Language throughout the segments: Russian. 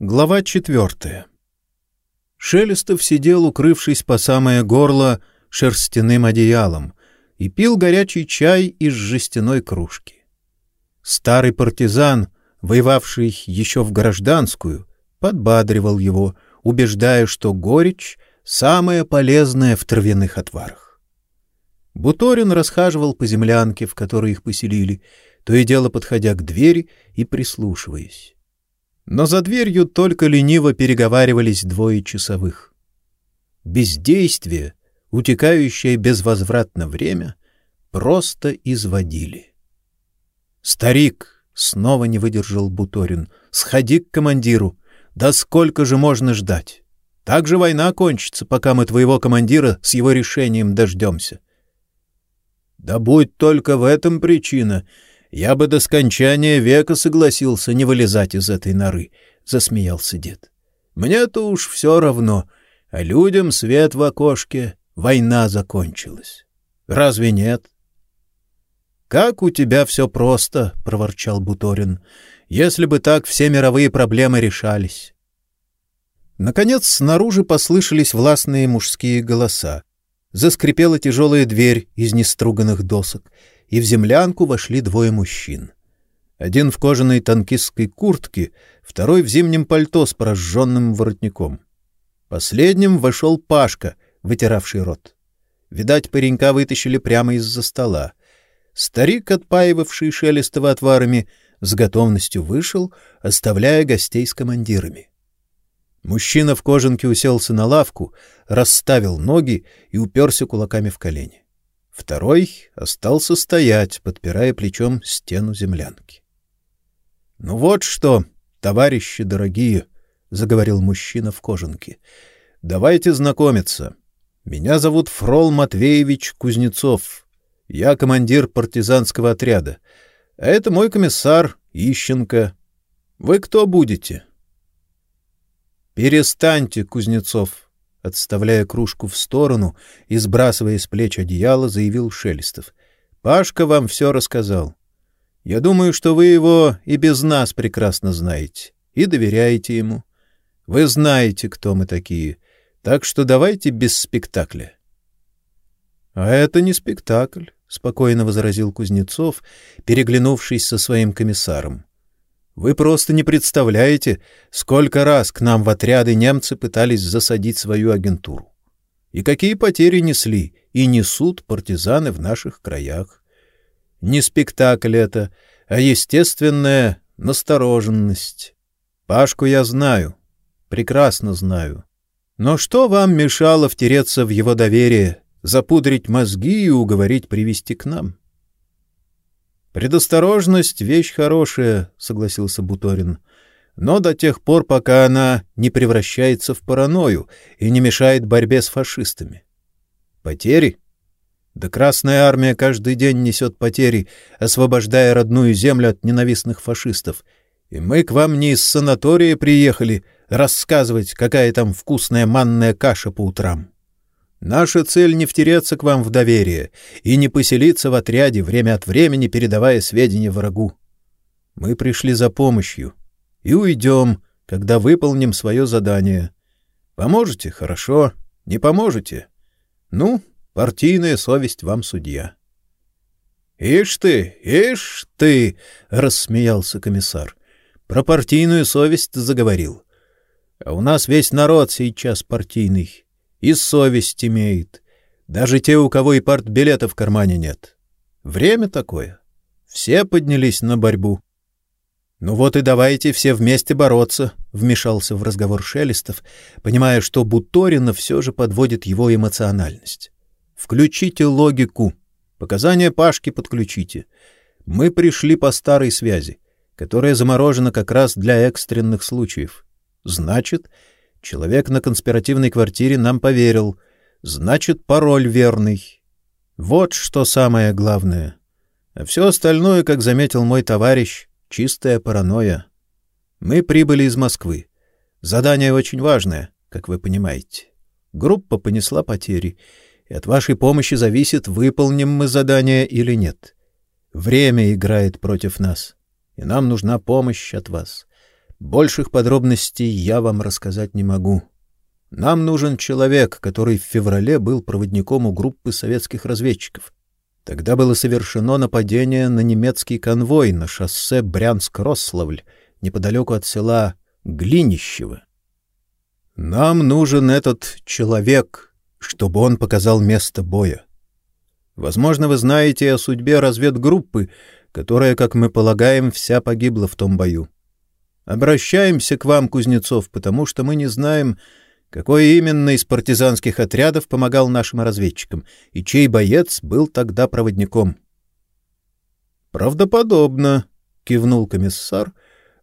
Глава четвертая. Шелестов сидел, укрывшись по самое горло шерстяным одеялом, и пил горячий чай из жестяной кружки. Старый партизан, воевавший еще в гражданскую, подбадривал его, убеждая, что горечь — самое полезное в травяных отварах. Буторин расхаживал по землянке, в которой их поселили, то и дело подходя к двери и прислушиваясь но за дверью только лениво переговаривались двое часовых. Бездействие, утекающее безвозвратно время, просто изводили. Старик снова не выдержал Буторин. Сходи к командиру. Да сколько же можно ждать? Так же война кончится, пока мы твоего командира с его решением дождемся. Да будь только в этом причина, я бы до скончания века согласился не вылезать из этой норы, — засмеялся дед. — Мне-то уж все равно, а людям свет в окошке, война закончилась. Разве нет? — Как у тебя все просто, — проворчал Буторин, — если бы так все мировые проблемы решались. Наконец снаружи послышались властные мужские голоса. Заскрипела тяжелая дверь из неструганных досок — и в землянку вошли двое мужчин. Один в кожаной танкистской куртке, второй в зимнем пальто с прожженным воротником. Последним вошел Пашка, вытиравший рот. Видать, паренька вытащили прямо из-за стола. Старик, отпаивавший Шелестова отварами, с готовностью вышел, оставляя гостей с командирами. Мужчина в кожанке уселся на лавку, расставил ноги и уперся кулаками в колени. Второй остался стоять, подпирая плечом стену землянки. — Ну вот что, товарищи дорогие, — заговорил мужчина в кожанке, — давайте знакомиться. Меня зовут Фрол Матвеевич Кузнецов. Я командир партизанского отряда. А это мой комиссар Ищенко. Вы кто будете? — Перестаньте, Кузнецов, Отставляя кружку в сторону и сбрасывая с плеч одеяло, заявил Шелестов. — Пашка вам все рассказал. Я думаю, что вы его и без нас прекрасно знаете и доверяете ему. Вы знаете, кто мы такие, так что давайте без спектакля. — А это не спектакль, — спокойно возразил Кузнецов, переглянувшись со своим комиссаром. Вы просто не представляете, сколько раз к нам в отряды немцы пытались засадить свою агентуру. И какие потери несли и несут партизаны в наших краях. Не спектакль это, а естественная настороженность. Пашку я знаю, прекрасно знаю. Но что вам мешало втереться в его доверие, запудрить мозги и уговорить привести к нам? Предосторожность — вещь хорошая, — согласился Буторин. Но до тех пор, пока она не превращается в паранойю и не мешает борьбе с фашистами. Потери? Да Красная Армия каждый день несет потери, освобождая родную землю от ненавистных фашистов. И мы к вам не из санатория приехали рассказывать, какая там вкусная манная каша по утрам. Наша цель не втереться к вам в доверие и не поселиться в отряде, время от времени передавая сведения врагу. Мы пришли за помощью и уйдем, когда выполним свое задание. Поможете — хорошо, не поможете — ну, партийная совесть вам судья. — Ишь ты, ишь ты! — рассмеялся комиссар. — Про партийную совесть заговорил. А у нас весь народ сейчас партийный и совесть имеет. Даже те, у кого и партбилета в кармане нет. Время такое. Все поднялись на борьбу. Ну вот и давайте все вместе бороться, вмешался в разговор Шелестов, понимая, что Буторина все же подводит его эмоциональность. Включите логику. Показания Пашки подключите. Мы пришли по старой связи, которая заморожена как раз для экстренных случаев. Значит, Человек на конспиративной квартире нам поверил. Значит, пароль верный. Вот что самое главное. А все остальное, как заметил мой товарищ, чистая паранойя. Мы прибыли из Москвы. Задание очень важное, как вы понимаете. Группа понесла потери, и от вашей помощи зависит, выполним мы задание или нет. Время играет против нас, и нам нужна помощь от вас. Больших подробностей я вам рассказать не могу. Нам нужен человек, который в феврале был проводником у группы советских разведчиков. Тогда было совершено нападение на немецкий конвой на шоссе Брянск-Рославль, неподалеку от села Глинищево. Нам нужен этот человек, чтобы он показал место боя. Возможно, вы знаете о судьбе разведгруппы, которая, как мы полагаем, вся погибла в том бою. Обращаемся к вам, Кузнецов, потому что мы не знаем, какой именно из партизанских отрядов помогал нашим разведчикам и чей боец был тогда проводником. Правдоподобно, кивнул комиссар,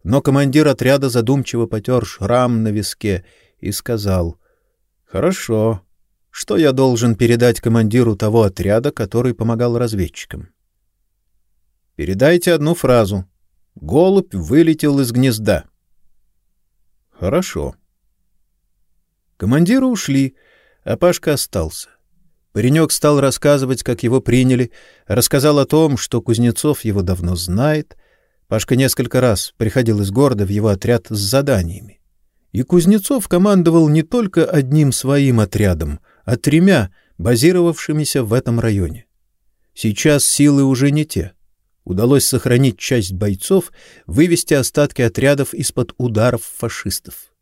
но командир отряда задумчиво потер шрам на виске и сказал: "Хорошо. Что я должен передать командиру того отряда, который помогал разведчикам?" Передайте одну фразу. Голубь вылетел из гнезда. Хорошо. Командиры ушли, а Пашка остался. Паренек стал рассказывать, как его приняли, рассказал о том, что Кузнецов его давно знает. Пашка несколько раз приходил из города в его отряд с заданиями. И Кузнецов командовал не только одним своим отрядом, а тремя, базировавшимися в этом районе. Сейчас силы уже не те удалось сохранить часть бойцов, вывести остатки отрядов из-под ударов фашистов.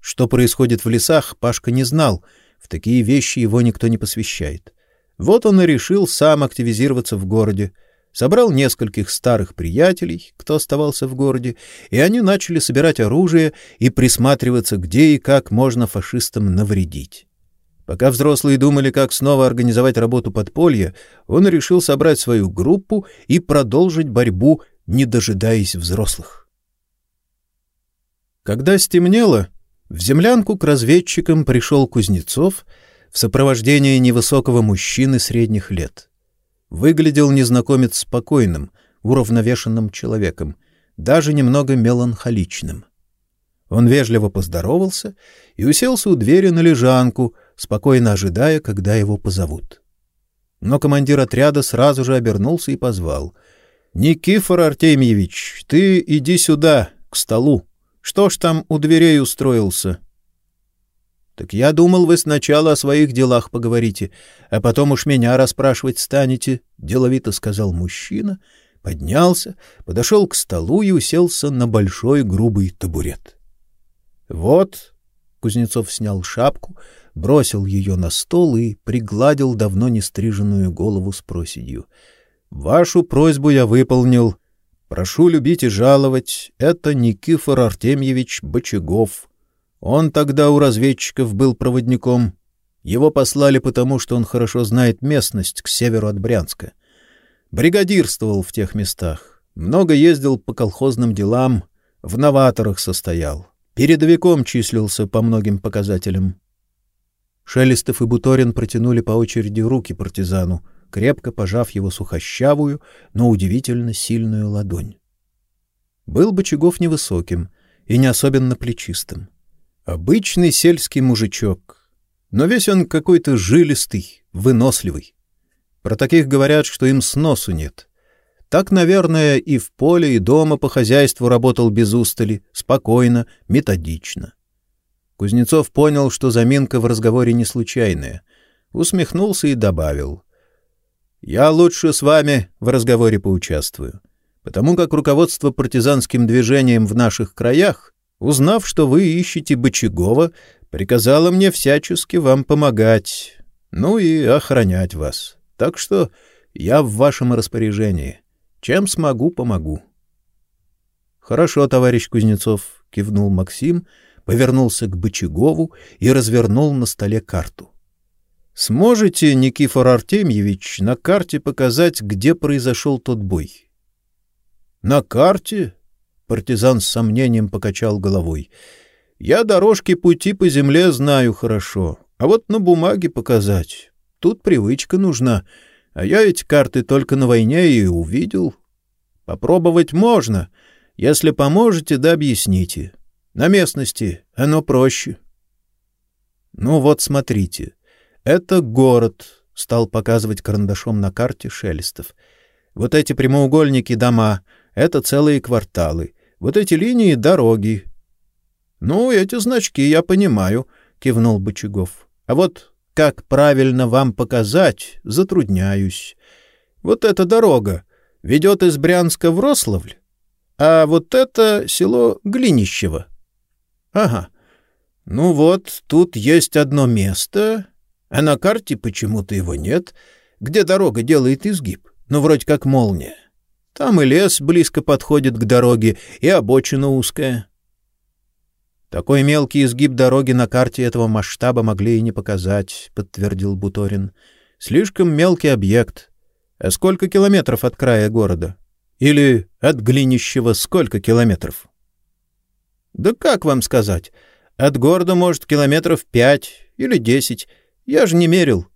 Что происходит в лесах, Пашка не знал, в такие вещи его никто не посвящает. Вот он и решил сам активизироваться в городе, собрал нескольких старых приятелей, кто оставался в городе, и они начали собирать оружие и присматриваться, где и как можно фашистам навредить. Пока взрослые думали, как снова организовать работу подполья, он решил собрать свою группу и продолжить борьбу, не дожидаясь взрослых. Когда стемнело, в землянку к разведчикам пришел Кузнецов в сопровождении невысокого мужчины средних лет. Выглядел незнакомец спокойным, уравновешенным человеком, даже немного меланхоличным. Он вежливо поздоровался и уселся у двери на лежанку — спокойно ожидая, когда его позовут. Но командир отряда сразу же обернулся и позвал: "Никифор Артемьевич, ты иди сюда, к столу. Что ж там у дверей устроился?" Так я думал, вы сначала о своих делах поговорите, а потом уж меня расспрашивать станете, деловито сказал мужчина, поднялся, подошел к столу и уселся на большой грубый табурет. Вот, Кузнецов снял шапку, бросил ее на стол и пригладил давно не стриженную голову с проседью. Вашу просьбу я выполнил. Прошу любить и жаловать. Это Никифор Артемьевич Бочагов. Он тогда у разведчиков был проводником. Его послали потому, что он хорошо знает местность к северу от Брянска. Бригадирствовал в тех местах. Много ездил по колхозным делам, в новаторах состоял. Передовиком числился по многим показателям. Шелестов и Буторин протянули по очереди руки партизану, крепко пожав его сухощавую, но удивительно сильную ладонь. Был Бочагов невысоким и не особенно плечистым. Обычный сельский мужичок, но весь он какой-то жилистый, выносливый. Про таких говорят, что им сносу нет. Так, наверное, и в поле, и дома по хозяйству работал без устали, спокойно, методично. Кузнецов понял, что заминка в разговоре не случайная. Усмехнулся и добавил. «Я лучше с вами в разговоре поучаствую, потому как руководство партизанским движением в наших краях, узнав, что вы ищете Бочагова, приказало мне всячески вам помогать, ну и охранять вас. Так что я в вашем распоряжении. Чем смогу, помогу». «Хорошо, товарищ Кузнецов», — кивнул Максим, — повернулся к Бычагову и развернул на столе карту. Сможете, Никифор Артемьевич, на карте показать, где произошел тот бой? На карте? Партизан с сомнением покачал головой. Я дорожки пути по земле знаю хорошо, а вот на бумаге показать. Тут привычка нужна, а я эти карты только на войне и увидел. Попробовать можно, если поможете, да объясните. На местности оно проще. Ну вот смотрите. Это город, стал показывать карандашом на карте Шелестов. Вот эти прямоугольники дома это целые кварталы. Вот эти линии — дороги. — Ну, эти значки я понимаю, — кивнул Бочагов. — А вот как правильно вам показать, затрудняюсь. Вот эта дорога ведет из Брянска в Рославль, а вот это село Глинищево. — Ага. Ну вот, тут есть одно место, а на карте почему-то его нет, где дорога делает изгиб, ну, вроде как молния. Там и лес близко подходит к дороге, и обочина узкая. Такой мелкий изгиб дороги на карте этого масштаба могли и не показать, подтвердил Буторин. Слишком мелкий объект. А сколько километров от края города? Или от Глинищева сколько километров? Да как вам сказать? От города, может, километров пять или десять. Я же не мерил.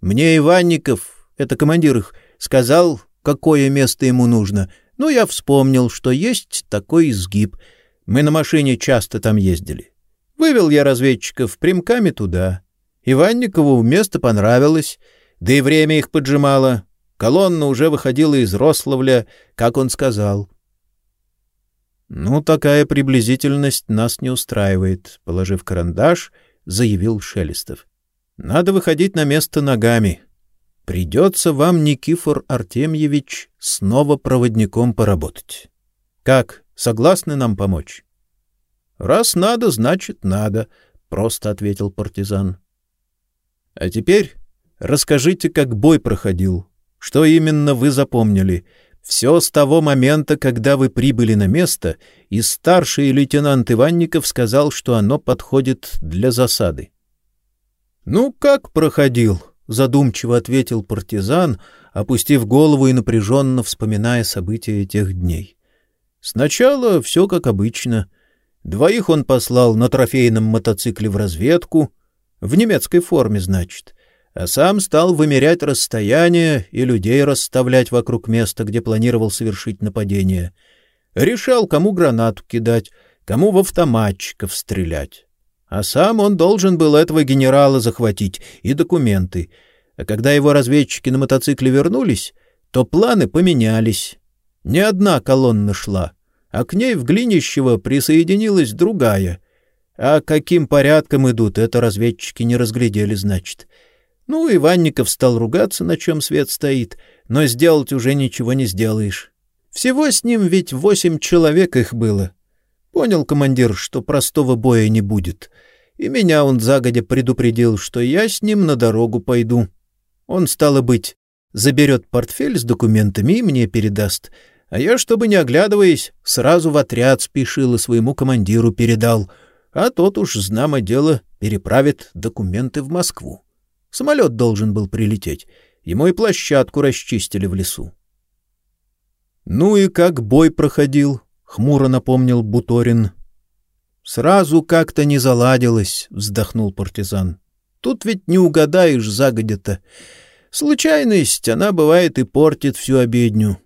Мне Иванников, это командир их, сказал, какое место ему нужно. Ну, я вспомнил, что есть такой изгиб. Мы на машине часто там ездили. Вывел я разведчиков прямками туда. Иванникову место понравилось, да и время их поджимало. Колонна уже выходила из Рославля, как он сказал. «Ну, такая приблизительность нас не устраивает», — положив карандаш, заявил Шелестов. «Надо выходить на место ногами. Придется вам, Никифор Артемьевич, снова проводником поработать. Как, согласны нам помочь?» «Раз надо, значит надо», — просто ответил партизан. «А теперь расскажите, как бой проходил. Что именно вы запомнили?» Все с того момента, когда вы прибыли на место, и старший лейтенант Иванников сказал, что оно подходит для засады. — Ну, как проходил? — задумчиво ответил партизан, опустив голову и напряженно вспоминая события тех дней. Сначала все как обычно. Двоих он послал на трофейном мотоцикле в разведку, в немецкой форме, значит а сам стал вымерять расстояние и людей расставлять вокруг места, где планировал совершить нападение. Решал, кому гранату кидать, кому в автоматчиков стрелять. А сам он должен был этого генерала захватить и документы. А когда его разведчики на мотоцикле вернулись, то планы поменялись. Не одна колонна шла, а к ней в Глинищево присоединилась другая. А каким порядком идут, это разведчики не разглядели, значит. — ну, Иванников стал ругаться, на чем свет стоит, но сделать уже ничего не сделаешь. Всего с ним ведь восемь человек их было. Понял командир, что простого боя не будет. И меня он загодя предупредил, что я с ним на дорогу пойду. Он, стало быть, заберет портфель с документами и мне передаст. А я, чтобы не оглядываясь, сразу в отряд спешил и своему командиру передал. А тот уж, знамо дело, переправит документы в Москву. Самолет должен был прилететь. Ему и площадку расчистили в лесу. — Ну и как бой проходил? — хмуро напомнил Буторин. — Сразу как-то не заладилось, — вздохнул партизан. — Тут ведь не угадаешь загодя-то. Случайность, она бывает и портит всю обедню.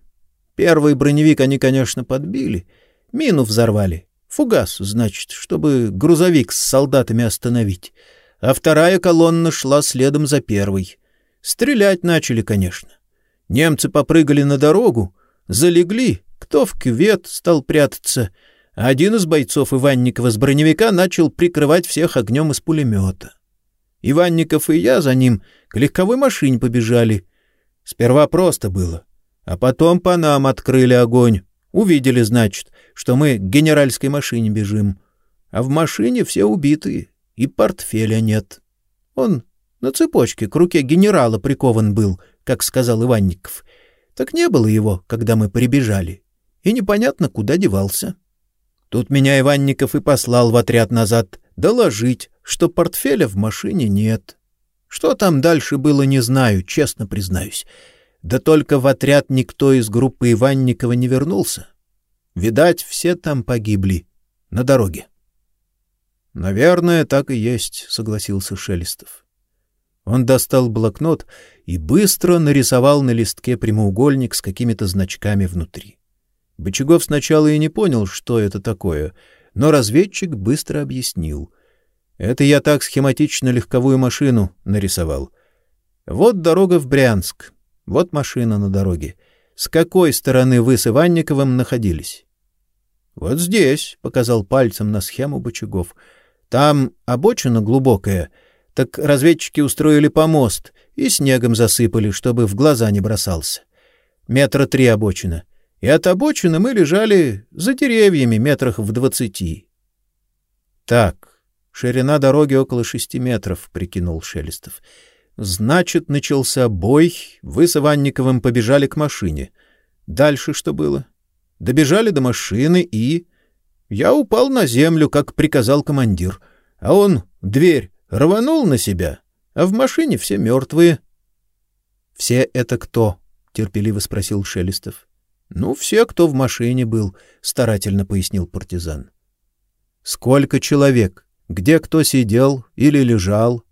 Первый броневик они, конечно, подбили. Мину взорвали. Фугас, значит, чтобы грузовик с солдатами остановить а вторая колонна шла следом за первой. Стрелять начали, конечно. Немцы попрыгали на дорогу, залегли, кто в кювет стал прятаться, один из бойцов Иванникова с броневика начал прикрывать всех огнем из пулемета. Иванников и я за ним к легковой машине побежали. Сперва просто было, а потом по нам открыли огонь. Увидели, значит, что мы к генеральской машине бежим. А в машине все убитые и портфеля нет. Он на цепочке к руке генерала прикован был, как сказал Иванников. Так не было его, когда мы прибежали, и непонятно, куда девался. Тут меня Иванников и послал в отряд назад доложить, что портфеля в машине нет. Что там дальше было, не знаю, честно признаюсь. Да только в отряд никто из группы Иванникова не вернулся. Видать, все там погибли на дороге. — Наверное, так и есть, — согласился Шелестов. Он достал блокнот и быстро нарисовал на листке прямоугольник с какими-то значками внутри. Бочагов сначала и не понял, что это такое, но разведчик быстро объяснил. Это я так схематично легковую машину нарисовал. Вот дорога в Брянск, вот машина на дороге. С какой стороны вы с Иванниковым находились? Вот здесь, — показал пальцем на схему Бочагов. Там обочина глубокая, так разведчики устроили помост и снегом засыпали, чтобы в глаза не бросался. Метра три обочина. И от обочины мы лежали за деревьями метрах в двадцати. — Так, ширина дороги около шести метров, — прикинул Шелестов. — Значит, начался бой, вы с Иванниковым побежали к машине. Дальше что было? Добежали до машины и... Я упал на землю, как приказал командир, а он дверь рванул на себя, а в машине все мертвые. — Все это кто? — терпеливо спросил Шелестов. — Ну, все, кто в машине был, — старательно пояснил партизан. — Сколько человек? Где кто сидел или лежал?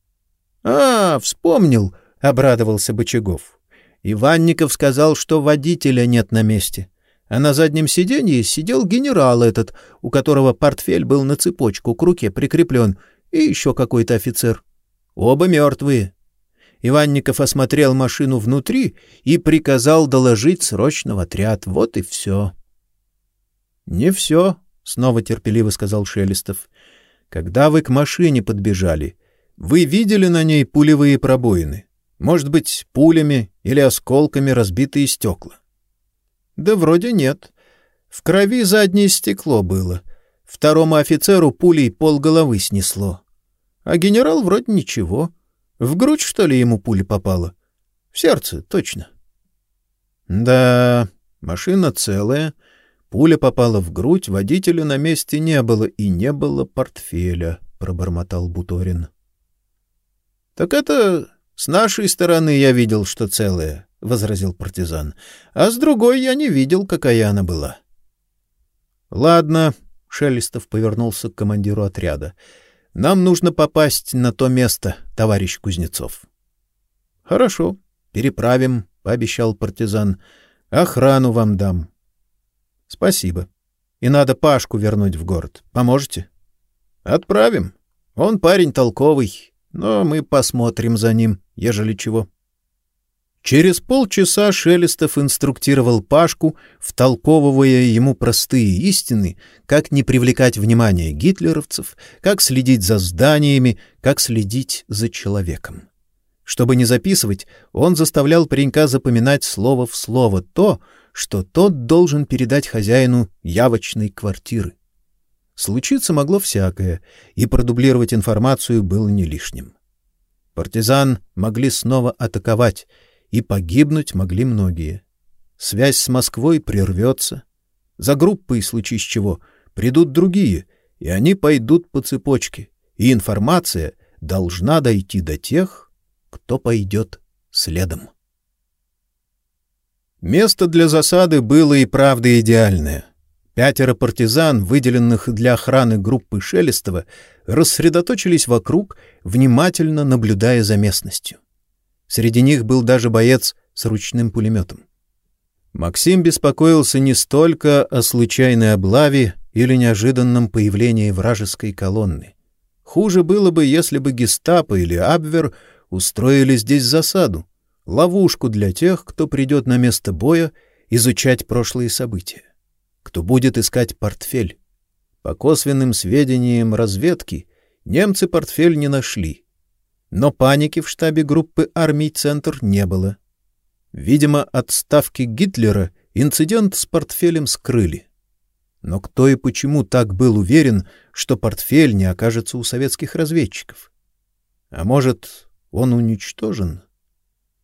— А, вспомнил, — обрадовался Бочагов. Иванников сказал, что водителя нет на месте. — а на заднем сиденье сидел генерал этот, у которого портфель был на цепочку к руке прикреплен, и еще какой-то офицер. Оба мертвые. Иванников осмотрел машину внутри и приказал доложить срочно в отряд. Вот и все. — Не все, — снова терпеливо сказал Шелестов. — Когда вы к машине подбежали, вы видели на ней пулевые пробоины? Может быть, пулями или осколками разбитые стекла? Да вроде нет. В крови заднее стекло было. Второму офицеру пулей полголовы снесло. А генерал вроде ничего. В грудь, что ли, ему пуля попала? В сердце, точно. Да, машина целая. Пуля попала в грудь, водителя на месте не было и не было портфеля, пробормотал Буторин. Так это с нашей стороны я видел, что целая. — возразил партизан. — А с другой я не видел, какая она была. — Ладно, — Шелестов повернулся к командиру отряда. — Нам нужно попасть на то место, товарищ Кузнецов. — Хорошо, переправим, — пообещал партизан. — Охрану вам дам. — Спасибо. И надо Пашку вернуть в город. Поможете? — Отправим. Он парень толковый, но мы посмотрим за ним, ежели чего. — Через полчаса Шелестов инструктировал Пашку, втолковывая ему простые истины, как не привлекать внимание гитлеровцев, как следить за зданиями, как следить за человеком. Чтобы не записывать, он заставлял паренька запоминать слово в слово то, что тот должен передать хозяину явочной квартиры. Случиться могло всякое, и продублировать информацию было не лишним. Партизан могли снова атаковать — и погибнуть могли многие. Связь с Москвой прервется. За группой, случись чего, придут другие, и они пойдут по цепочке, и информация должна дойти до тех, кто пойдет следом. Место для засады было и правда идеальное. Пятеро партизан, выделенных для охраны группы Шелестова, рассредоточились вокруг, внимательно наблюдая за местностью. Среди них был даже боец с ручным пулеметом. Максим беспокоился не столько о случайной облаве или неожиданном появлении вражеской колонны. Хуже было бы, если бы гестапо или Абвер устроили здесь засаду, ловушку для тех, кто придет на место боя изучать прошлые события, кто будет искать портфель. По косвенным сведениям разведки немцы портфель не нашли, но паники в штабе группы армий «Центр» не было. Видимо, от ставки Гитлера инцидент с портфелем скрыли. Но кто и почему так был уверен, что портфель не окажется у советских разведчиков? А может, он уничтожен?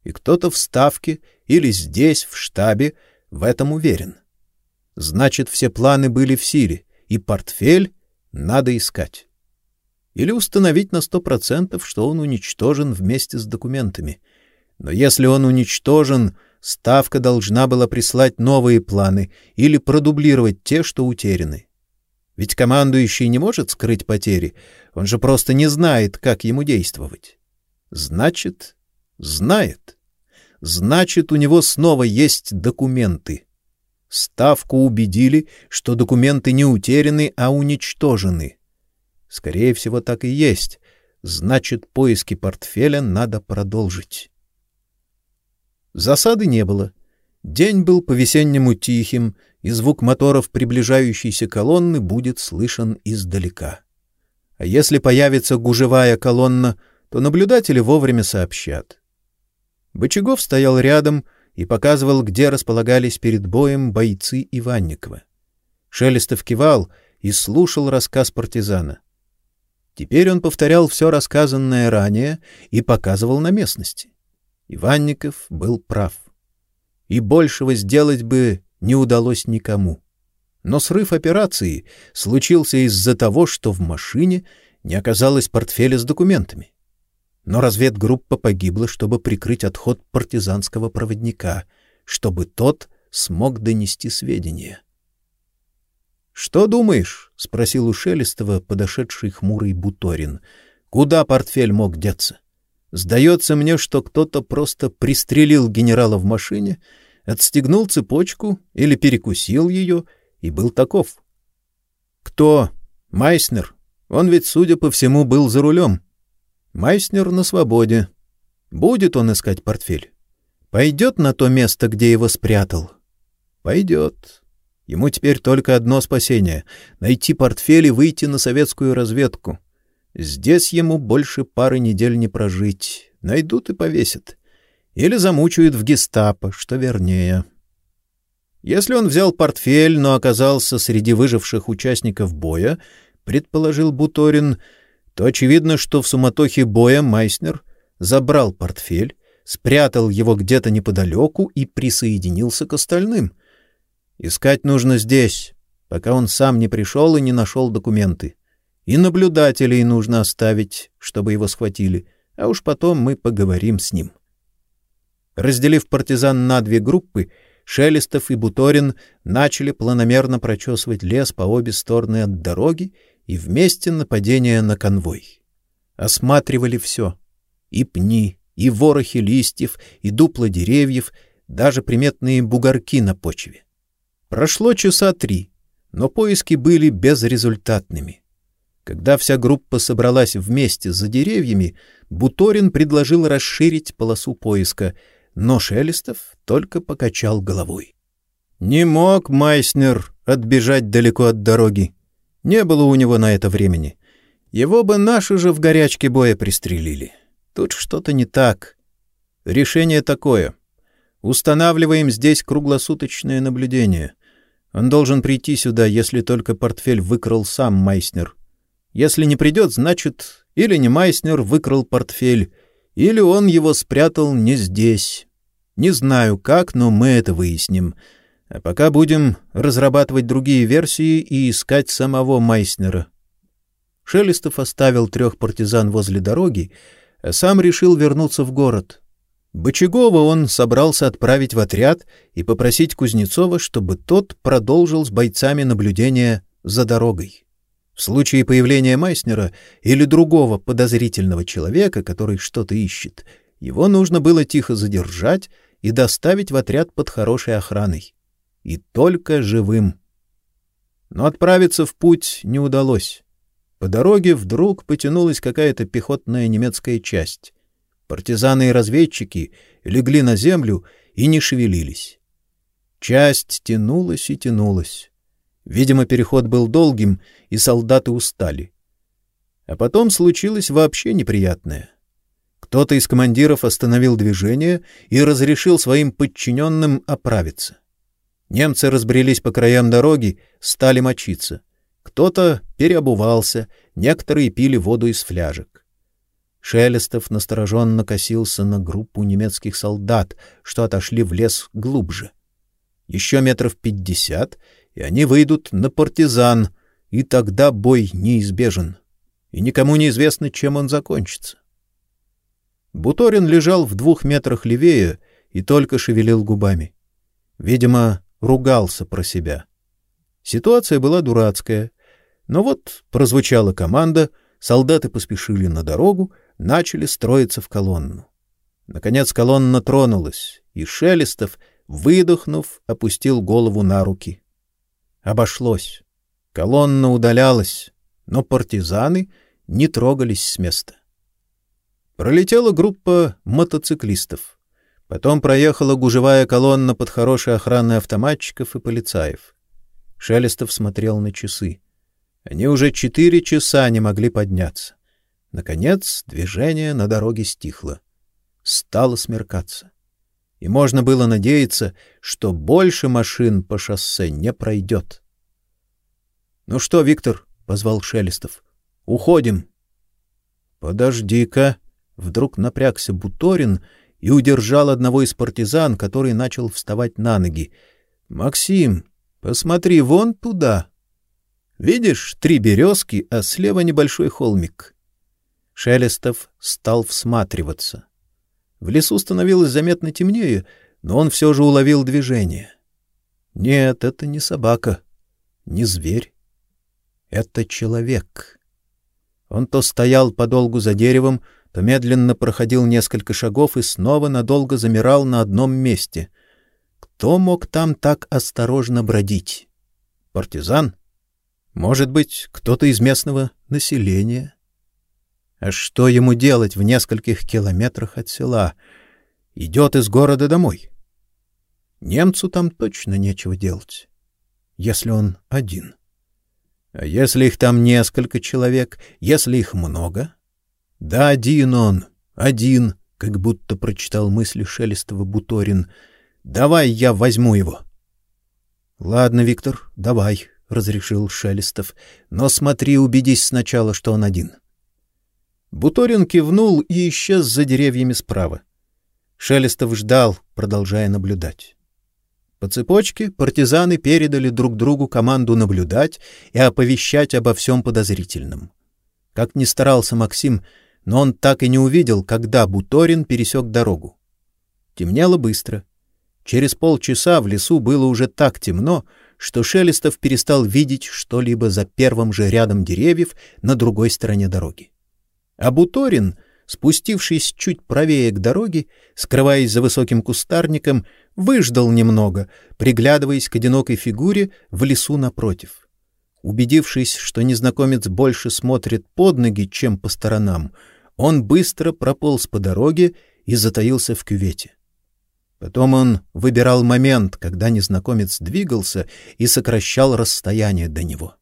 И кто-то в Ставке или здесь, в штабе, в этом уверен. Значит, все планы были в силе, и портфель надо искать или установить на сто процентов, что он уничтожен вместе с документами. Но если он уничтожен, Ставка должна была прислать новые планы или продублировать те, что утеряны. Ведь командующий не может скрыть потери, он же просто не знает, как ему действовать. Значит, знает. Значит, у него снова есть документы. Ставку убедили, что документы не утеряны, а уничтожены. Скорее всего, так и есть. Значит, поиски портфеля надо продолжить. Засады не было. День был по-весеннему тихим, и звук моторов приближающейся колонны будет слышен издалека. А если появится гужевая колонна, то наблюдатели вовремя сообщат. Бычагов стоял рядом и показывал, где располагались перед боем бойцы Иванникова. Шелестов кивал и слушал рассказ партизана. Теперь он повторял все рассказанное ранее и показывал на местности. Иванников был прав. И большего сделать бы не удалось никому. Но срыв операции случился из-за того, что в машине не оказалось портфеля с документами. Но разведгруппа погибла, чтобы прикрыть отход партизанского проводника, чтобы тот смог донести сведения. Что думаешь? спросил у Шелестова подошедший хмурый Буторин. Куда портфель мог деться? Сдается мне, что кто-то просто пристрелил генерала в машине, отстегнул цепочку или перекусил ее и был таков. Кто? Майснер. Он ведь, судя по всему, был за рулем. Майснер на свободе. Будет он искать портфель. Пойдет на то место, где его спрятал. Пойдет. Ему теперь только одно спасение — найти портфель и выйти на советскую разведку. Здесь ему больше пары недель не прожить. Найдут и повесят. Или замучают в гестапо, что вернее. Если он взял портфель, но оказался среди выживших участников боя, предположил Буторин, то очевидно, что в суматохе боя Майснер забрал портфель, спрятал его где-то неподалеку и присоединился к остальным — Искать нужно здесь, пока он сам не пришел и не нашел документы. И наблюдателей нужно оставить, чтобы его схватили, а уж потом мы поговорим с ним. Разделив партизан на две группы, Шелестов и Буторин начали планомерно прочесывать лес по обе стороны от дороги и вместе нападения на конвой. Осматривали все — и пни, и ворохи листьев, и дупла деревьев, даже приметные бугорки на почве. Прошло часа три, но поиски были безрезультатными. Когда вся группа собралась вместе за деревьями, Буторин предложил расширить полосу поиска, но Шелестов только покачал головой. Не мог Майснер отбежать далеко от дороги. Не было у него на это времени. Его бы наши же в горячке боя пристрелили. Тут что-то не так. Решение такое. Устанавливаем здесь круглосуточное наблюдение. Он должен прийти сюда, если только портфель выкрал сам Майснер. Если не придет, значит, или не Майснер выкрал портфель, или он его спрятал не здесь. Не знаю как, но мы это выясним. А пока будем разрабатывать другие версии и искать самого Майснера. Шелестов оставил трех партизан возле дороги, а сам решил вернуться в город. Бочагова он собрался отправить в отряд и попросить Кузнецова, чтобы тот продолжил с бойцами наблюдение за дорогой. В случае появления Майснера или другого подозрительного человека, который что-то ищет, его нужно было тихо задержать и доставить в отряд под хорошей охраной. И только живым. Но отправиться в путь не удалось. По дороге вдруг потянулась какая-то пехотная немецкая часть. Партизаны и разведчики легли на землю и не шевелились. Часть тянулась и тянулась. Видимо, переход был долгим, и солдаты устали. А потом случилось вообще неприятное. Кто-то из командиров остановил движение и разрешил своим подчиненным оправиться. Немцы разбрелись по краям дороги, стали мочиться. Кто-то переобувался, некоторые пили воду из фляжек. Шелестов настороженно косился на группу немецких солдат, что отошли в лес глубже. Еще метров пятьдесят, и они выйдут на партизан, и тогда бой неизбежен. И никому не известно, чем он закончится. Буторин лежал в двух метрах левее и только шевелил губами. Видимо, ругался про себя. Ситуация была дурацкая. Но вот прозвучала команда, солдаты поспешили на дорогу, начали строиться в колонну. Наконец колонна тронулась, и Шелестов, выдохнув, опустил голову на руки. Обошлось. Колонна удалялась, но партизаны не трогались с места. Пролетела группа мотоциклистов. Потом проехала гужевая колонна под хорошей охраной автоматчиков и полицаев. Шелестов смотрел на часы. Они уже четыре часа не могли подняться. Наконец движение на дороге стихло. Стало смеркаться. И можно было надеяться, что больше машин по шоссе не пройдет. — Ну что, Виктор, — позвал Шелестов, — уходим. — Подожди-ка. Вдруг напрягся Буторин и удержал одного из партизан, который начал вставать на ноги. — Максим, посмотри вон туда. Видишь, три березки, а слева небольшой холмик. Шелестов стал всматриваться. В лесу становилось заметно темнее, но он все же уловил движение. Нет, это не собака, не зверь. Это человек. Он то стоял подолгу за деревом, то медленно проходил несколько шагов и снова надолго замирал на одном месте. Кто мог там так осторожно бродить? Партизан? Может быть, кто-то из местного населения? А что ему делать в нескольких километрах от села? Идет из города домой. Немцу там точно нечего делать, если он один. А если их там несколько человек, если их много? Да один он, один, как будто прочитал мысли Шелестова Буторин. Давай я возьму его. Ладно, Виктор, давай, разрешил Шелестов. Но смотри, убедись сначала, что он один. Буторин кивнул и исчез за деревьями справа. Шелестов ждал, продолжая наблюдать. По цепочке партизаны передали друг другу команду наблюдать и оповещать обо всем подозрительном. Как ни старался Максим, но он так и не увидел, когда Буторин пересек дорогу. Темнело быстро. Через полчаса в лесу было уже так темно, что Шелестов перестал видеть что-либо за первым же рядом деревьев на другой стороне дороги. А Буторин, спустившись чуть правее к дороге, скрываясь за высоким кустарником, выждал немного, приглядываясь к одинокой фигуре в лесу напротив. Убедившись, что незнакомец больше смотрит под ноги, чем по сторонам, он быстро прополз по дороге и затаился в кювете. Потом он выбирал момент, когда незнакомец двигался и сокращал расстояние до него.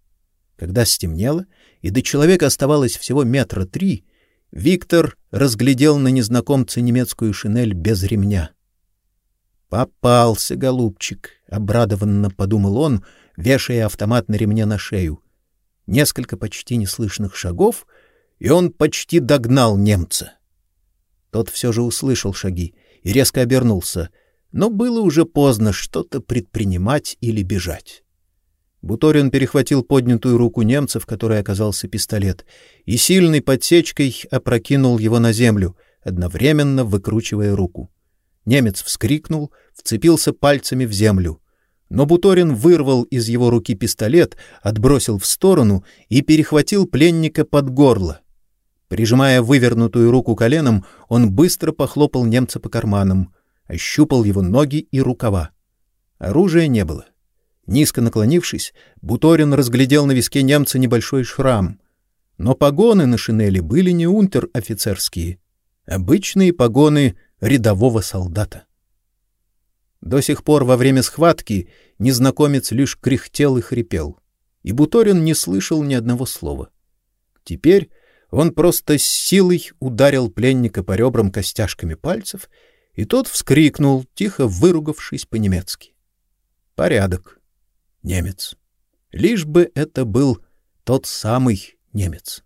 Когда стемнело, и до человека оставалось всего метра три, Виктор разглядел на незнакомце немецкую шинель без ремня. «Попался, голубчик!» — обрадованно подумал он, вешая автомат на ремне на шею. Несколько почти неслышных шагов — и он почти догнал немца. Тот все же услышал шаги и резко обернулся, но было уже поздно что-то предпринимать или бежать. Буторин перехватил поднятую руку немца, в которой оказался пистолет, и сильной подсечкой опрокинул его на землю, одновременно выкручивая руку. Немец вскрикнул, вцепился пальцами в землю. Но Буторин вырвал из его руки пистолет, отбросил в сторону и перехватил пленника под горло. Прижимая вывернутую руку коленом, он быстро похлопал немца по карманам, ощупал его ноги и рукава. Оружия не было. Низко наклонившись, Буторин разглядел на виске немца небольшой шрам. Но погоны на шинели были не унтер-офицерские, обычные погоны рядового солдата. До сих пор во время схватки незнакомец лишь кряхтел и хрипел, и Буторин не слышал ни одного слова. Теперь он просто с силой ударил пленника по ребрам костяшками пальцев, и тот вскрикнул, тихо выругавшись по-немецки. Порядок. Немец. Лишь бы это был тот самый немец.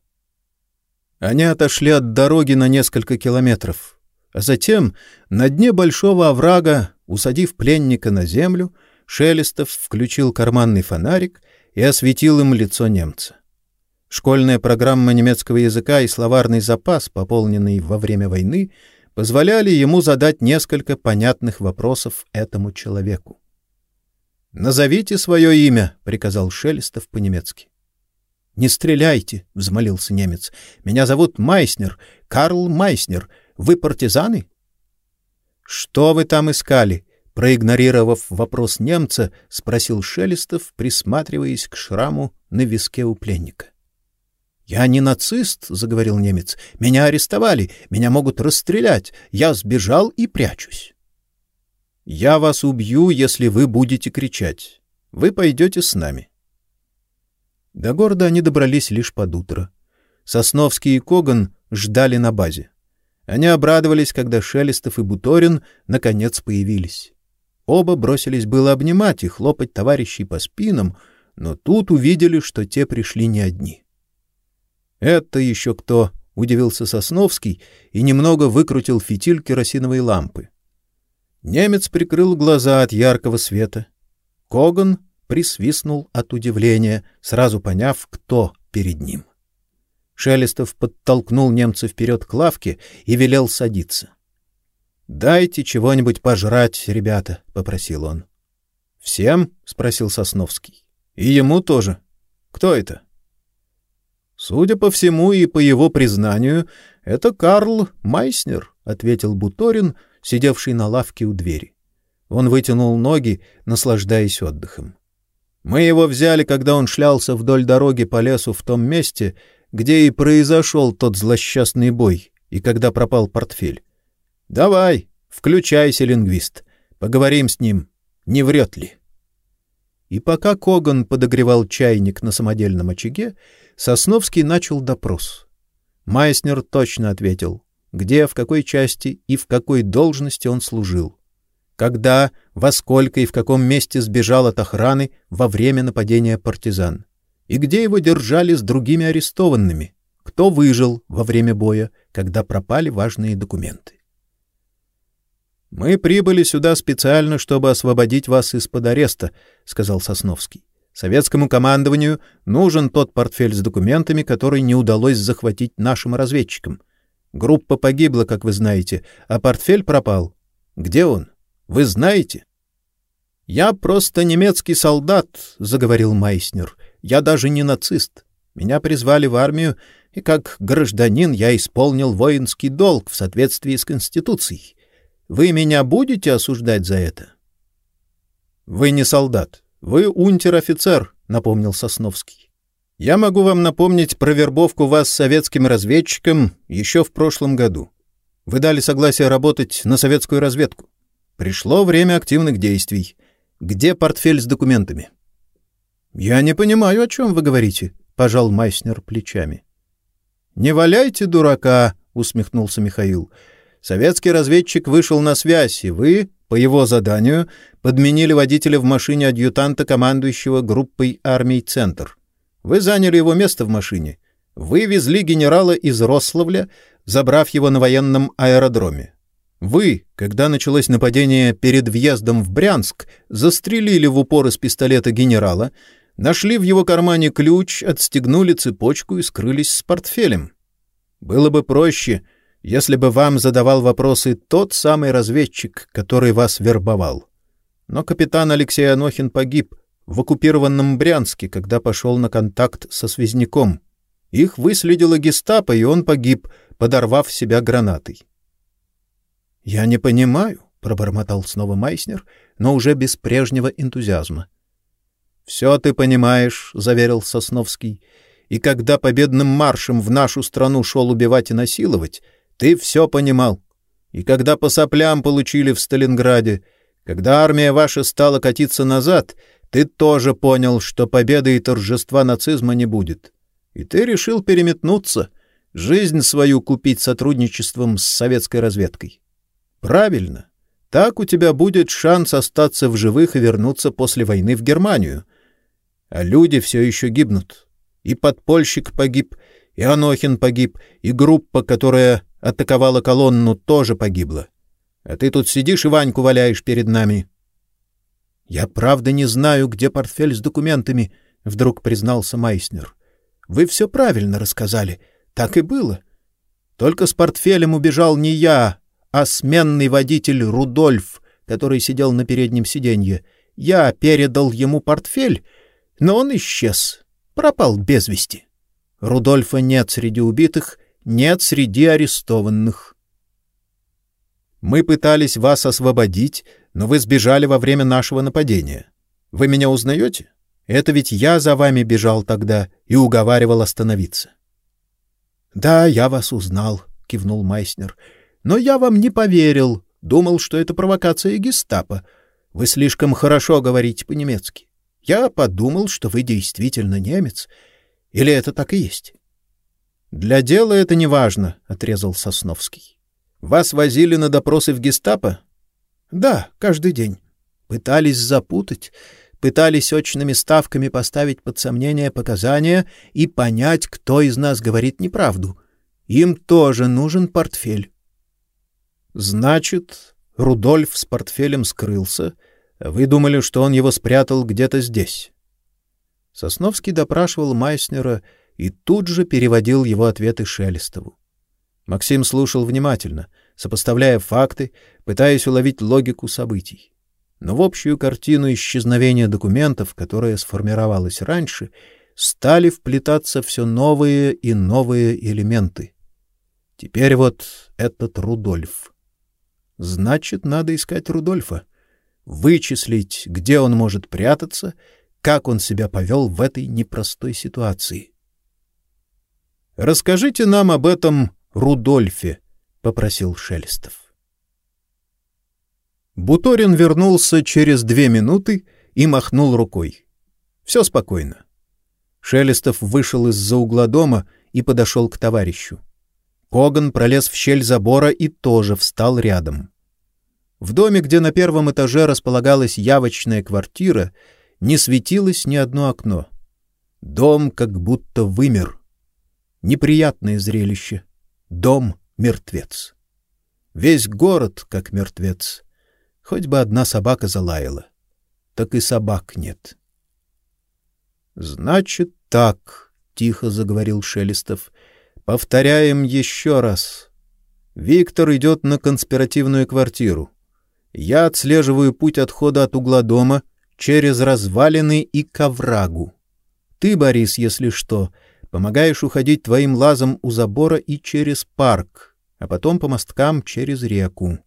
Они отошли от дороги на несколько километров, а затем на дне большого оврага, усадив пленника на землю, Шелестов включил карманный фонарик и осветил им лицо немца. Школьная программа немецкого языка и словарный запас, пополненный во время войны, позволяли ему задать несколько понятных вопросов этому человеку. «Назовите свое имя», — приказал Шелестов по-немецки. «Не стреляйте», — взмолился немец. «Меня зовут Майснер, Карл Майснер. Вы партизаны?» «Что вы там искали?» Проигнорировав вопрос немца, спросил Шелестов, присматриваясь к шраму на виске у пленника. «Я не нацист», — заговорил немец. «Меня арестовали, меня могут расстрелять. Я сбежал и прячусь». «Я вас убью, если вы будете кричать. Вы пойдете с нами. До города они добрались лишь под утро. Сосновский и Коган ждали на базе. Они обрадовались, когда Шелестов и Буторин наконец появились. Оба бросились было обнимать и хлопать товарищей по спинам, но тут увидели, что те пришли не одни. «Это еще кто?» — удивился Сосновский и немного выкрутил фитиль керосиновой лампы. Немец прикрыл глаза от яркого света. Коган присвистнул от удивления, сразу поняв, кто перед ним. Шелестов подтолкнул немца вперед к лавке и велел садиться. «Дайте чего-нибудь пожрать, ребята», — попросил он. «Всем?» — спросил Сосновский. «И ему тоже. Кто это?» «Судя по всему и по его признанию, это Карл Майснер», — ответил Буторин, сидевший на лавке у двери. Он вытянул ноги, наслаждаясь отдыхом. Мы его взяли, когда он шлялся вдоль дороги по лесу в том месте, где и произошел тот злосчастный бой, и когда пропал портфель. Давай, включайся, лингвист. Поговорим с ним. Не врет ли? И пока Коган подогревал чайник на самодельном очаге, Сосновский начал допрос. Майснер точно ответил, где, в какой части и в какой должности он служил когда, во сколько и в каком месте сбежал от охраны во время нападения партизан, и где его держали с другими арестованными, кто выжил во время боя, когда пропали важные документы. Мы прибыли сюда специально, чтобы освободить вас из-под ареста, сказал Сосновский. Советскому командованию нужен тот портфель с документами, который не удалось захватить нашим разведчикам. Группа погибла, как вы знаете, а портфель пропал. Где он? Вы знаете? Я просто немецкий солдат, заговорил Майснер. Я даже не нацист. Меня призвали в армию, и как гражданин я исполнил воинский долг в соответствии с конституцией. Вы меня будете осуждать за это? Вы не солдат, вы унтер-офицер, напомнил Сосновский. Я могу вам напомнить про вербовку вас советским разведчиком еще в прошлом году. Вы дали согласие работать на советскую разведку. Пришло время активных действий. Где портфель с документами? Я не понимаю, о чем вы говорите, пожал Майснер плечами. Не валяйте дурака, усмехнулся Михаил. Советский разведчик вышел на связь, и вы, по его заданию, подменили водителя в машине адъютанта командующего группой армий Центр. Вы заняли его место в машине. Вы везли генерала из Рославля, забрав его на военном аэродроме. Вы, когда началось нападение перед въездом в Брянск, застрелили в упор из пистолета генерала, нашли в его кармане ключ, отстегнули цепочку и скрылись с портфелем. Было бы проще, если бы вам задавал вопросы тот самый разведчик, который вас вербовал. Но капитан Алексей Анохин погиб в оккупированном Брянске, когда пошел на контакт со связняком. Их выследило гестапо, и он погиб, подорвав себя гранатой. Я не понимаю, пробормотал снова Майснер, но уже без прежнего энтузиазма. Все ты понимаешь, заверил Сосновский. И когда победным маршем в нашу страну шел убивать и насиловать, ты все понимал. И когда по соплям получили в Сталинграде, когда армия ваша стала катиться назад, ты тоже понял, что победы и торжества нацизма не будет. И ты решил переметнуться, жизнь свою купить сотрудничеством с советской разведкой. Правильно. Так у тебя будет шанс остаться в живых и вернуться после войны в Германию. А люди все еще гибнут. И подпольщик погиб, и Анохин погиб, и группа, которая атаковала колонну, тоже погибла. А ты тут сидишь и Ваньку валяешь перед нами. Я правда не знаю, где портфель с документами, вдруг признался Майснер. Вы все правильно рассказали. Так и было. Только с портфелем убежал не я, а сменный водитель Рудольф, который сидел на переднем сиденье. Я передал ему портфель, но он исчез, пропал без вести. Рудольфа нет среди убитых, нет среди арестованных. Мы пытались вас освободить, но вы сбежали во время нашего нападения. Вы меня узнаете? Это ведь я за вами бежал тогда и уговаривал остановиться. Да, я вас узнал, кивнул Майснер. Но я вам не поверил, думал, что это провокация гестапо. Вы слишком хорошо говорите по-немецки. Я подумал, что вы действительно немец. Или это так и есть? — Для дела это не важно, — отрезал Сосновский. — Вас возили на допросы в гестапо? — Да, каждый день. Пытались запутать, пытались очными ставками поставить под сомнение показания и понять, кто из нас говорит неправду. Им тоже нужен портфель. — Значит, Рудольф с портфелем скрылся, вы думали, что он его спрятал где-то здесь. Сосновский допрашивал Майснера и тут же переводил его ответы Шелестову. Максим слушал внимательно, сопоставляя факты, пытаясь уловить логику событий. Но в общую картину исчезновения документов, которая сформировалась раньше, стали вплетаться все новые и новые элементы. Теперь вот этот Рудольф. Значит, надо искать Рудольфа, вычислить, где он может прятаться, как он себя повел в этой непростой ситуации. Расскажите нам об этом Рудольфе, попросил Шелестов. Буторин вернулся через две минуты и махнул рукой. Все спокойно. Шелестов вышел из-за угла дома и подошел к товарищу. Коган пролез в щель забора и тоже встал рядом. В доме, где на первом этаже располагалась явочная квартира, не светилось ни одно окно. Дом как будто вымер. Неприятное зрелище. Дом мертвец. Весь город как мертвец. Хоть бы одна собака залаяла. Так и собак нет. Значит так, тихо заговорил Шелестов. Повторяем еще раз. Виктор идет на конспиративную квартиру. Я отслеживаю путь отхода от угла дома через развалины и к. Ты, Борис, если что, помогаешь уходить твоим лазом у забора и через парк, а потом по мосткам через реку.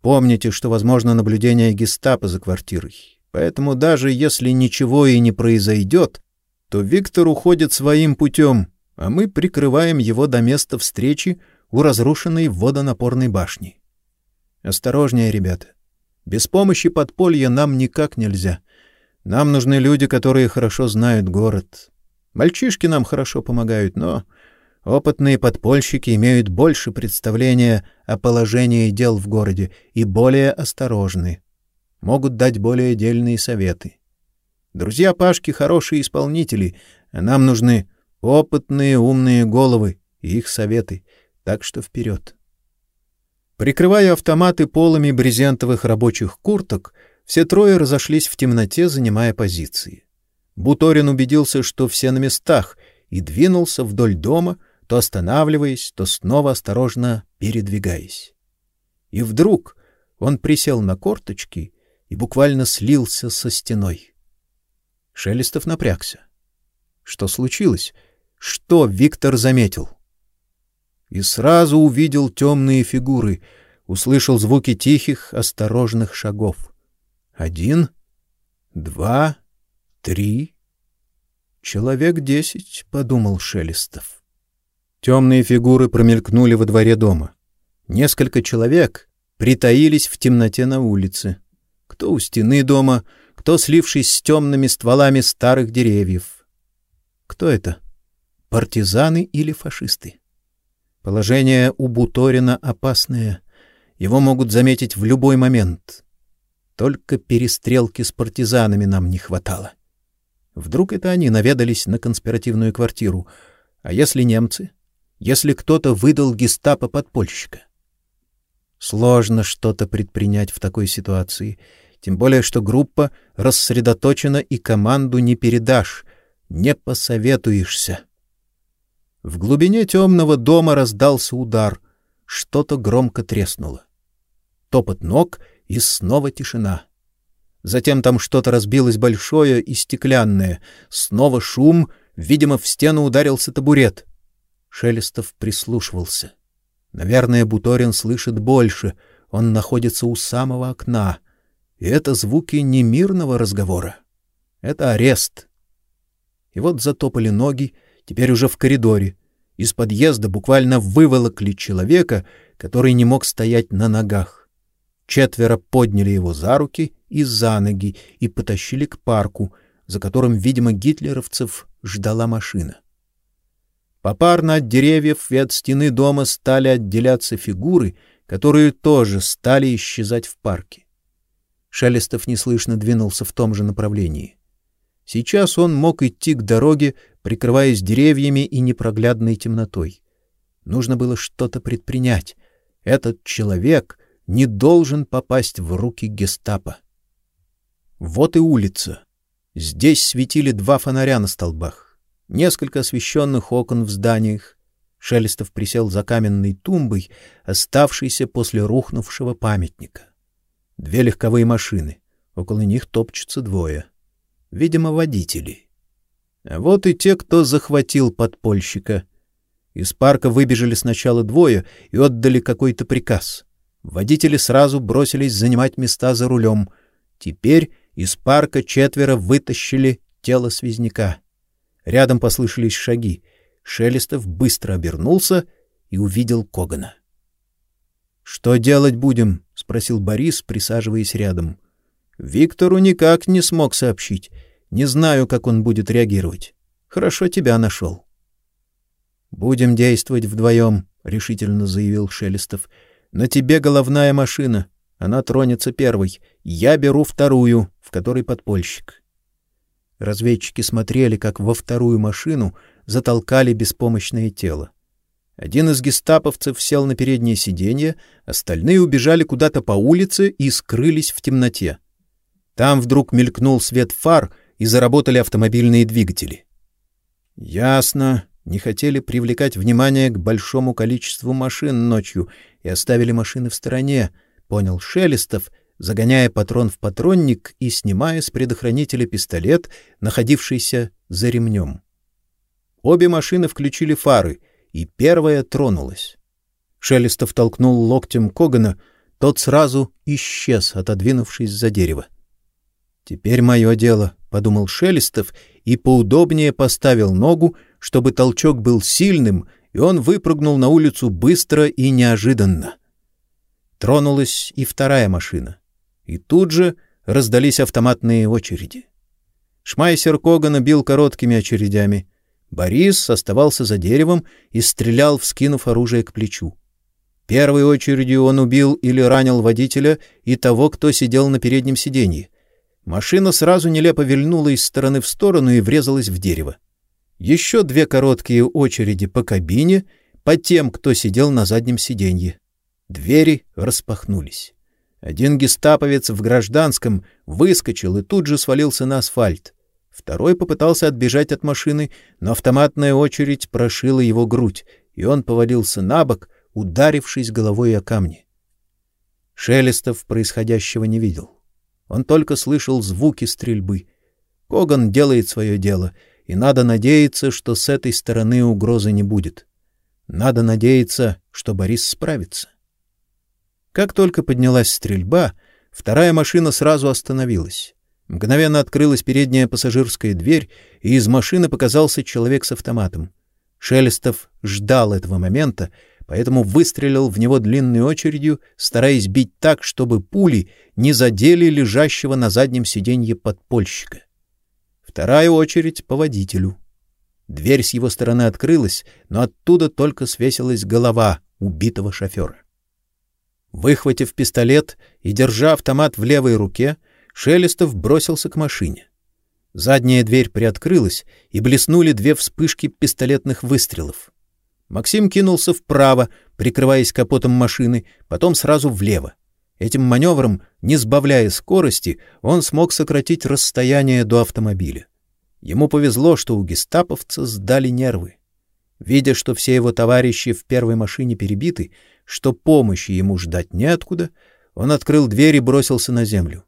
Помните, что возможно наблюдение гестапо за квартирой. Поэтому даже если ничего и не произойдет, то Виктор уходит своим путем, а мы прикрываем его до места встречи у разрушенной водонапорной башни. Осторожнее, ребята. Без помощи подполья нам никак нельзя. Нам нужны люди, которые хорошо знают город. Мальчишки нам хорошо помогают, но опытные подпольщики имеют больше представления о положении дел в городе и более осторожны. Могут дать более дельные советы. Друзья Пашки хорошие исполнители, а нам нужны Опытные, умные головы и их советы. Так что вперед. Прикрывая автоматы полами брезентовых рабочих курток, все трое разошлись в темноте, занимая позиции. Буторин убедился, что все на местах, и двинулся вдоль дома, то останавливаясь, то снова осторожно передвигаясь. И вдруг он присел на корточки и буквально слился со стеной. Шелестов напрягся. Что случилось? Что Виктор заметил? И сразу увидел темные фигуры, услышал звуки тихих, осторожных шагов. Один, два, три. Человек десять, — подумал Шелестов. Темные фигуры промелькнули во дворе дома. Несколько человек притаились в темноте на улице. Кто у стены дома, кто слившись с темными стволами старых деревьев. Кто это? — партизаны или фашисты. Положение у Буторина опасное. Его могут заметить в любой момент. Только перестрелки с партизанами нам не хватало. Вдруг это они наведались на конспиративную квартиру. А если немцы? Если кто-то выдал гестапо подпольщика? Сложно что-то предпринять в такой ситуации, тем более что группа рассредоточена и команду не передашь, не посоветуешься. В глубине темного дома раздался удар. Что-то громко треснуло. Топот ног и снова тишина. Затем там что-то разбилось большое и стеклянное. Снова шум, видимо, в стену ударился табурет. Шелестов прислушивался. Наверное, Буторин слышит больше. Он находится у самого окна. И это звуки не мирного разговора. Это арест. И вот затопали ноги, теперь уже в коридоре. Из подъезда буквально выволокли человека, который не мог стоять на ногах. Четверо подняли его за руки и за ноги и потащили к парку, за которым, видимо, гитлеровцев ждала машина. Попарно от деревьев и от стены дома стали отделяться фигуры, которые тоже стали исчезать в парке. Шелестов неслышно двинулся в том же направлении. Сейчас он мог идти к дороге, прикрываясь деревьями и непроглядной темнотой. Нужно было что-то предпринять. Этот человек не должен попасть в руки гестапо. Вот и улица. Здесь светили два фонаря на столбах, несколько освещенных окон в зданиях. Шелестов присел за каменной тумбой, оставшейся после рухнувшего памятника. Две легковые машины. Около них топчутся двое. Видимо, водители. А вот и те, кто захватил подпольщика — из парка выбежали сначала двое и отдали какой-то приказ. Водители сразу бросились занимать места за рулем. Теперь из парка четверо вытащили тело связняка. Рядом послышались шаги. Шелестов быстро обернулся и увидел Когана. Что делать будем? спросил Борис, присаживаясь рядом. Виктору никак не смог сообщить. Не знаю, как он будет реагировать. Хорошо тебя нашел. Будем действовать вдвоем, — решительно заявил Шелестов. — На тебе головная машина. Она тронется первой. Я беру вторую, в которой подпольщик. Разведчики смотрели, как во вторую машину затолкали беспомощное тело. Один из гестаповцев сел на переднее сиденье, остальные убежали куда-то по улице и скрылись в темноте. Там вдруг мелькнул свет фар, и заработали автомобильные двигатели. Ясно, не хотели привлекать внимание к большому количеству машин ночью и оставили машины в стороне, понял Шелестов, загоняя патрон в патронник и снимая с предохранителя пистолет, находившийся за ремнем. Обе машины включили фары, и первая тронулась. Шелестов толкнул локтем Когана, тот сразу исчез, отодвинувшись за дерево. Теперь мое дело, подумал Шелестов и поудобнее поставил ногу, чтобы толчок был сильным, и он выпрыгнул на улицу быстро и неожиданно. Тронулась и вторая машина. И тут же раздались автоматные очереди. Шмайсер Когана бил короткими очередями. Борис оставался за деревом и стрелял, вскинув оружие к плечу. Первой очередью он убил или ранил водителя и того, кто сидел на переднем сиденье. Машина сразу нелепо вильнула из стороны в сторону и врезалась в дерево. Еще две короткие очереди по кабине, по тем, кто сидел на заднем сиденье. Двери распахнулись. Один гестаповец в гражданском выскочил и тут же свалился на асфальт. Второй попытался отбежать от машины, но автоматная очередь прошила его грудь, и он повалился на бок, ударившись головой о камни. Шелестов происходящего не видел. Он только слышал звуки стрельбы. Коган делает свое дело, и надо надеяться, что с этой стороны угрозы не будет. Надо надеяться, что Борис справится. Как только поднялась стрельба, вторая машина сразу остановилась. Мгновенно открылась передняя пассажирская дверь, и из машины показался человек с автоматом. Шелестов ждал этого момента, поэтому выстрелил в него длинной очередью, стараясь бить так, чтобы пули не задели лежащего на заднем сиденье подпольщика. Вторая очередь по водителю. Дверь с его стороны открылась, но оттуда только свесилась голова убитого шофера. Выхватив пистолет и держа автомат в левой руке, Шелестов бросился к машине. Задняя дверь приоткрылась, и блеснули две вспышки пистолетных выстрелов. Максим кинулся вправо, прикрываясь капотом машины, потом сразу влево. Этим маневром, не сбавляя скорости, он смог сократить расстояние до автомобиля. Ему повезло, что у гестаповца сдали нервы. Видя, что все его товарищи в первой машине перебиты, что помощи ему ждать неоткуда, он открыл дверь и бросился на землю.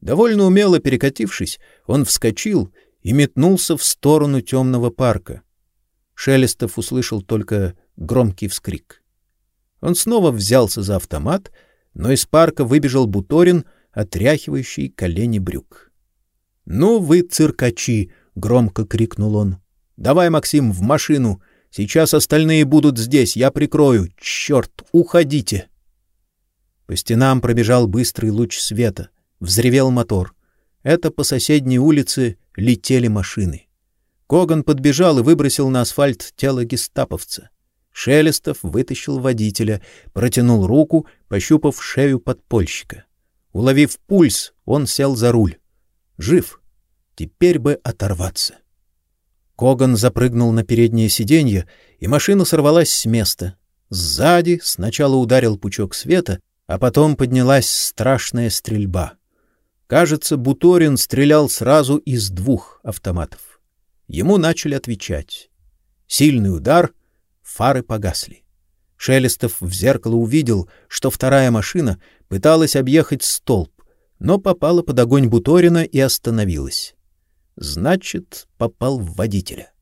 Довольно умело перекатившись, он вскочил и метнулся в сторону темного парка. Шелестов услышал только громкий вскрик. Он снова взялся за автомат, но из парка выбежал Буторин, отряхивающий колени брюк. — Ну вы, циркачи! — громко крикнул он. — Давай, Максим, в машину! Сейчас остальные будут здесь, я прикрою! Черт, уходите! По стенам пробежал быстрый луч света. Взревел мотор. Это по соседней улице летели машины. Коган подбежал и выбросил на асфальт тело гестаповца. Шелестов вытащил водителя, протянул руку, пощупав шею подпольщика. Уловив пульс, он сел за руль. Жив. Теперь бы оторваться. Коган запрыгнул на переднее сиденье, и машина сорвалась с места. Сзади сначала ударил пучок света, а потом поднялась страшная стрельба. Кажется, Буторин стрелял сразу из двух автоматов. Ему начали отвечать. Сильный удар, фары погасли. Шелестов в зеркало увидел, что вторая машина пыталась объехать столб, но попала под огонь Буторина и остановилась. Значит, попал в водителя.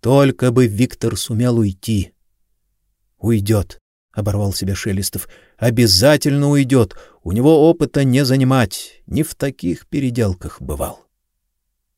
Только бы Виктор сумел уйти. Уйдет, — оборвал себя Шелестов. Обязательно уйдет. У него опыта не занимать. Не в таких переделках бывал.